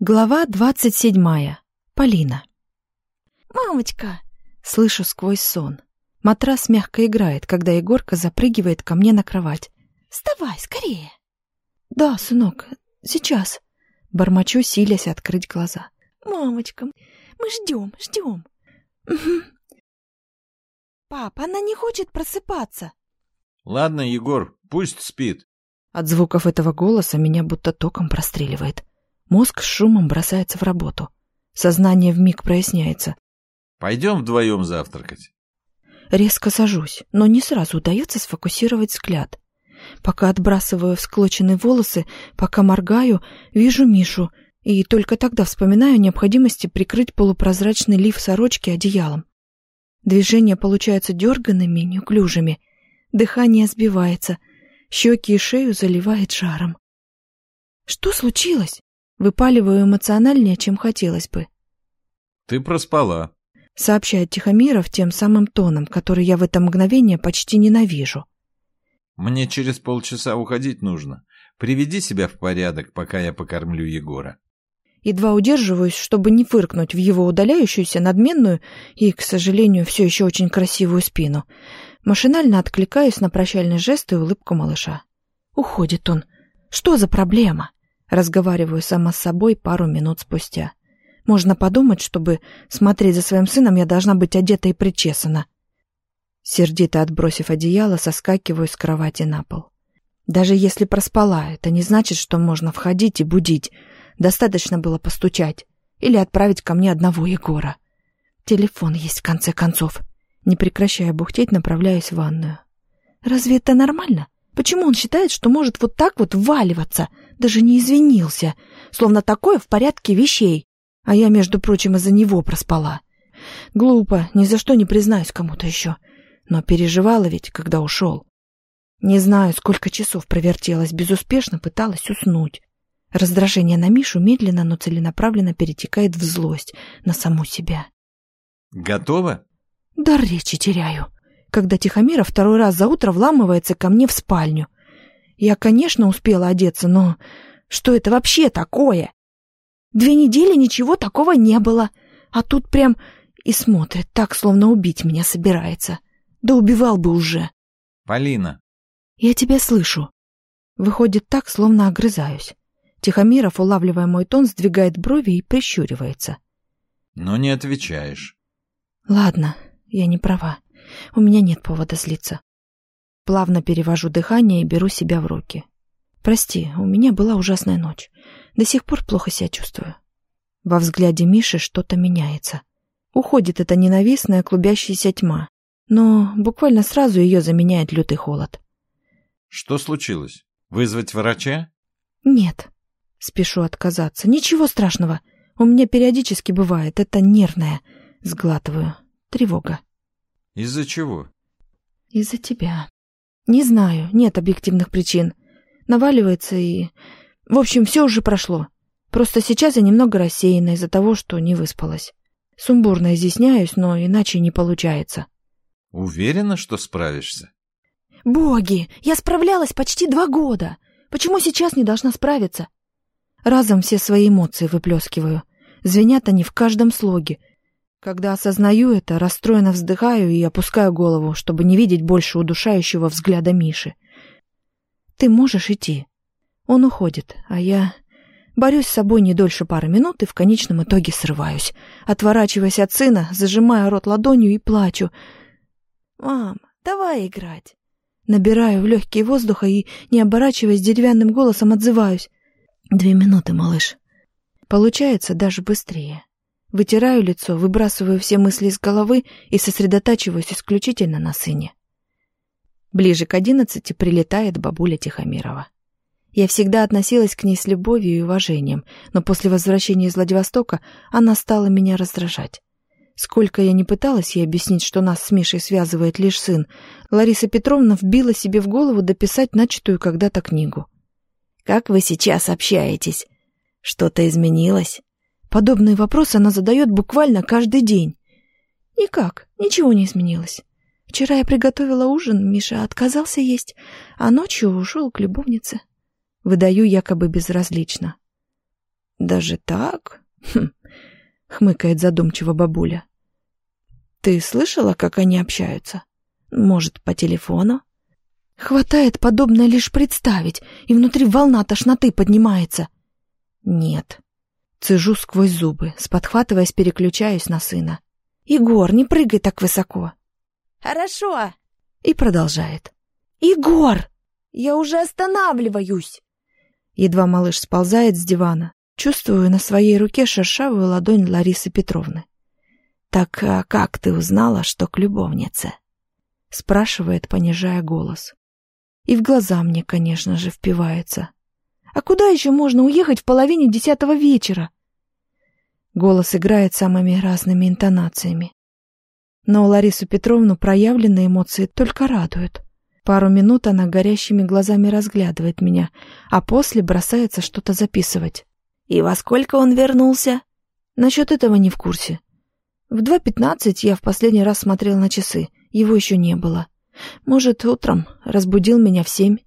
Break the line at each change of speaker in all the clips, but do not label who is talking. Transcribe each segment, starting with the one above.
Глава двадцать седьмая. Полина.
«Мамочка!»
Слышу сквозь сон. Матрас мягко играет, когда Егорка запрыгивает ко мне на кровать.
«Вставай, скорее!»
«Да, сынок, сейчас». Бормочу, силясь открыть глаза.
«Мамочка, мы ждем, ждем».
«Угу».
«Пап, она не хочет просыпаться».
«Ладно, Егор, пусть спит».
От звуков этого голоса меня будто током простреливает. Мозг с шумом бросается в работу. Сознание вмиг проясняется.
«Пойдем вдвоем завтракать».
Резко сажусь, но не сразу удается сфокусировать взгляд. Пока отбрасываю всклоченные волосы, пока моргаю, вижу Мишу, и только тогда вспоминаю о необходимости прикрыть полупрозрачный лиф сорочки одеялом. Движения получаются дерганными, неуклюжими. Дыхание сбивается, щеки и шею заливает жаром. Что случилось? Выпаливаю эмоциональнее, чем хотелось бы.
«Ты проспала», —
сообщает Тихомиров тем самым тоном, который я в это мгновение почти ненавижу.
«Мне через полчаса уходить нужно. Приведи себя в порядок, пока я покормлю Егора».
Едва удерживаюсь, чтобы не фыркнуть в его удаляющуюся, надменную и, к сожалению, все еще очень красивую спину. Машинально откликаюсь на прощальный жест и улыбку малыша. Уходит он. Что за проблема? Разговариваю сама с собой пару минут спустя. Можно подумать, чтобы смотреть за своим сыном, я должна быть одета и причесана. Сердито отбросив одеяло, соскакиваю с кровати на пол. Даже если проспала, это не значит, что можно входить и будить. Достаточно было постучать или отправить ко мне одного Егора. Телефон есть в конце концов. Не прекращая бухтеть, направляюсь в ванную. Разве это нормально? Почему он считает, что может вот так вот вваливаться? Даже не извинился. Словно такое в порядке вещей. А я, между прочим, из-за него проспала. Глупо, ни за что не признаюсь кому-то еще. Но переживала ведь, когда ушел. Не знаю, сколько часов провертелась, безуспешно пыталась уснуть. Раздражение на Мишу медленно, но целенаправленно перетекает в злость на саму себя.
«Готова?»
Дар речи теряю, когда Тихомира второй раз за утро вламывается ко мне в спальню. Я, конечно, успела одеться, но что это вообще такое? Две недели ничего такого не было, а тут прям и смотрит так, словно убить меня собирается. Да убивал бы уже.
«Полина».
«Я тебя слышу». Выходит так, словно огрызаюсь. Тихомиров, улавливая мой тон, сдвигает брови и прищуривается.
«Но не отвечаешь».
«Ладно, я не права. У меня нет повода злиться». Плавно перевожу дыхание и беру себя в руки. «Прости, у меня была ужасная ночь. До сих пор плохо себя чувствую». Во взгляде Миши что-то меняется. Уходит эта ненавистная клубящаяся тьма, но буквально сразу ее заменяет лютый холод.
«Что случилось? Вызвать врача?»
«Нет», Спешу отказаться. Ничего страшного. У меня периодически бывает. Это нервное. Сглатываю. Тревога.
Из-за чего?
Из-за тебя. Не знаю. Нет объективных причин. Наваливается и... В общем, все уже прошло. Просто сейчас я немного рассеяна из-за того, что не выспалась. Сумбурно изъясняюсь, но иначе не получается.
Уверена, что справишься?
Боги! Я справлялась почти два года. Почему сейчас не должна справиться? Разом все свои эмоции выплескиваю. Звенят они в каждом слоге. Когда осознаю это, расстроенно вздыхаю и опускаю голову, чтобы не видеть больше удушающего взгляда Миши. «Ты можешь идти». Он уходит, а я... Борюсь с собой не дольше пары минут и в конечном итоге срываюсь. Отворачиваясь от сына, зажимая рот ладонью и плачу. «Мам, давай играть». Набираю в легкие воздуха и, не оборачиваясь деревянным голосом, отзываюсь. Две минуты, малыш. Получается даже быстрее. Вытираю лицо, выбрасываю все мысли из головы и сосредотачиваюсь исключительно на сыне. Ближе к одиннадцати прилетает бабуля Тихомирова. Я всегда относилась к ней с любовью и уважением, но после возвращения из Владивостока она стала меня раздражать. Сколько я не пыталась ей объяснить, что нас с Мишей связывает лишь сын, Лариса Петровна вбила себе в голову дописать начатую когда-то книгу — как вы сейчас общаетесь? Что-то изменилось? Подобные вопросы она задает буквально каждый день. Никак, ничего не изменилось. Вчера я приготовила ужин, Миша отказался есть, а ночью ушел к любовнице. Выдаю якобы безразлично. Даже так? Хм, хмыкает задумчиво бабуля. Ты слышала, как они общаются? Может, по телефону? Хватает подобное лишь представить, и внутри волна тошноты поднимается. Нет. Цежу сквозь зубы, сподхватываясь, переключаюсь на сына. «Егор, не прыгай так высоко!»
Хорошо.
И продолжает. «Егор!
Я уже останавливаюсь.
Едва малыш сползает с дивана, чувствую на своей руке шершавую ладонь Ларисы Петровны. «Так а как ты узнала, что к любовнице?» Спрашивает, понижая голос. И в глаза мне, конечно же, впивается. «А куда еще можно уехать в половине десятого вечера?» Голос играет самыми разными интонациями. Но Ларису Петровну проявленные эмоции только радуют. Пару минут она горящими глазами разглядывает меня, а после бросается что-то записывать. «И во сколько он вернулся?» «Насчет этого не в курсе. В 2.15 я в последний раз смотрел на часы, его еще не было. Может, утром разбудил меня в семь?»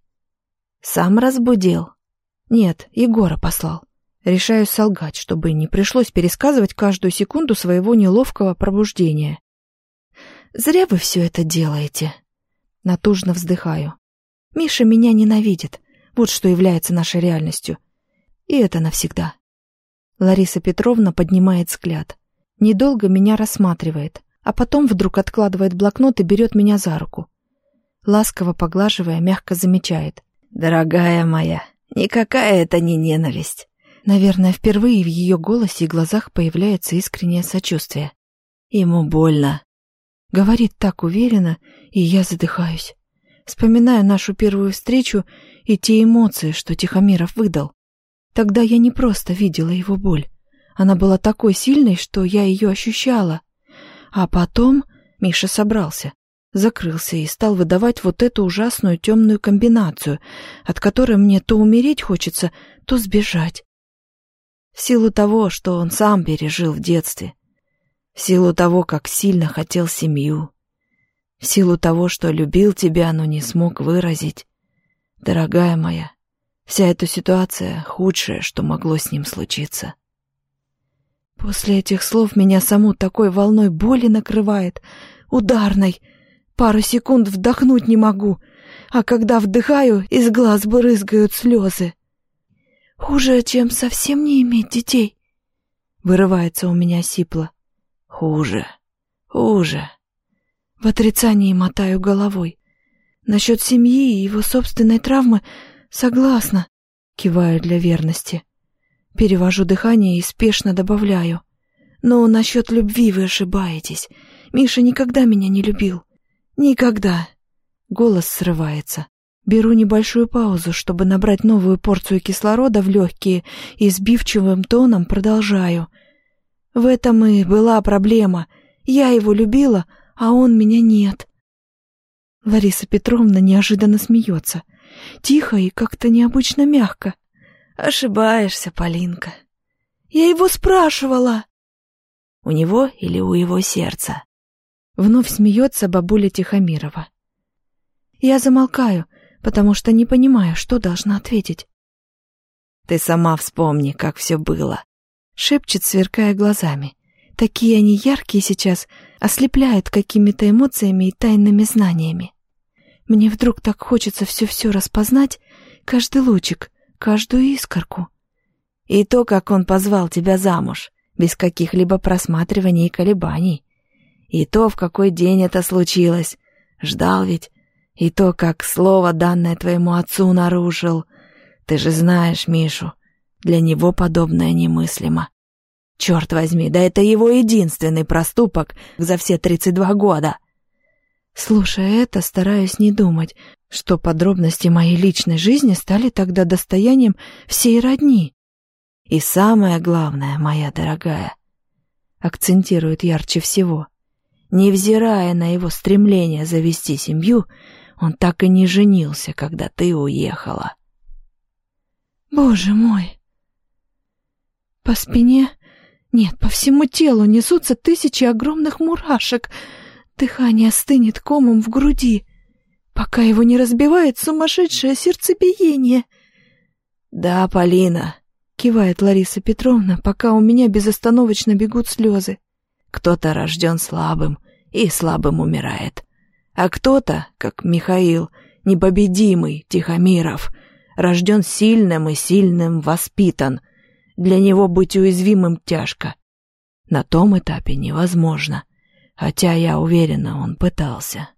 «Сам разбудил?» «Нет, Егора послал. Решаю солгать, чтобы не пришлось пересказывать каждую секунду своего неловкого пробуждения. Зря вы все это делаете. Натужно вздыхаю. Миша меня ненавидит. Вот что является нашей реальностью. И это навсегда. Лариса Петровна поднимает взгляд. Недолго меня рассматривает, а потом вдруг откладывает блокнот и берет меня за руку. Ласково поглаживая, мягко замечает. «Дорогая моя, никакая это не ненависть». Наверное, впервые в ее голосе и глазах появляется искреннее сочувствие. Ему больно, Говорит так уверенно, и я задыхаюсь. Вспоминаю нашу первую встречу и те эмоции, что Тихомиров выдал. Тогда я не просто видела его боль. Она была такой сильной, что я ее ощущала. А потом Миша собрался, закрылся и стал выдавать вот эту ужасную темную комбинацию, от которой мне то умереть хочется, то сбежать. В силу того, что он сам пережил в детстве — в силу того, как сильно хотел семью, в силу того, что любил тебя, но не смог выразить. Дорогая моя, вся эта ситуация — худшее, что могло с ним случиться. После этих слов меня саму такой волной боли накрывает, ударной. Пару секунд вдохнуть не могу, а когда вдыхаю, из глаз брызгают слезы. «Хуже, чем совсем не иметь детей», — вырывается у меня сипло. Хуже, хуже. В отрицании мотаю головой. Насчет семьи и его собственной травмы согласна, киваю для верности. Перевожу дыхание и спешно добавляю. Но насчет любви вы ошибаетесь. Миша никогда меня не любил. Никогда. Голос срывается. Беру небольшую паузу, чтобы набрать новую порцию кислорода в легкие и сбивчивым тоном продолжаю — в этом и была проблема. Я его любила, а он меня нет. Лариса Петровна неожиданно смеется. Тихо и как-то необычно мягко. Ошибаешься, Полинка. Я его спрашивала. У него или у его сердца? Вновь смеется бабуля Тихомирова. Я замолкаю, потому что не понимаю, что должна ответить. Ты сама вспомни, как все было шепчет, сверкая глазами. Такие они яркие сейчас, ослепляют какими-то эмоциями и тайными знаниями. Мне вдруг так хочется все-все распознать, каждый лучик, каждую искорку. И то, как он позвал тебя замуж, без каких-либо просматриваний и колебаний. И то, в какой день это случилось. Ждал ведь. И то, как слово, данное твоему отцу, нарушил. Ты же знаешь Мишу. Для него подобное немыслимо. Черт возьми, да это его единственный проступок за все 32 года. Слушая это, стараюсь не думать, что подробности моей личной жизни стали тогда достоянием всей родни. И самое главное, моя дорогая, акцентирует ярче всего, невзирая на его стремление завести семью, он так и не женился, когда ты уехала. Боже мой! По спине нет, по всему телу несутся тысячи огромных мурашек. Дыхание стынет комом в груди, пока его не разбивает сумасшедшее сердцебиение. «Да, Полина», —
кивает Лариса Петровна, пока у меня безостановочно бегут слезы.
Кто-то рожден слабым и слабым умирает. А кто-то, как Михаил, непобедимый Тихомиров, рожден сильным и сильным воспитан. Для него быть уязвимым тяжко. На том этапе невозможно. Хотя, я уверена, он пытался.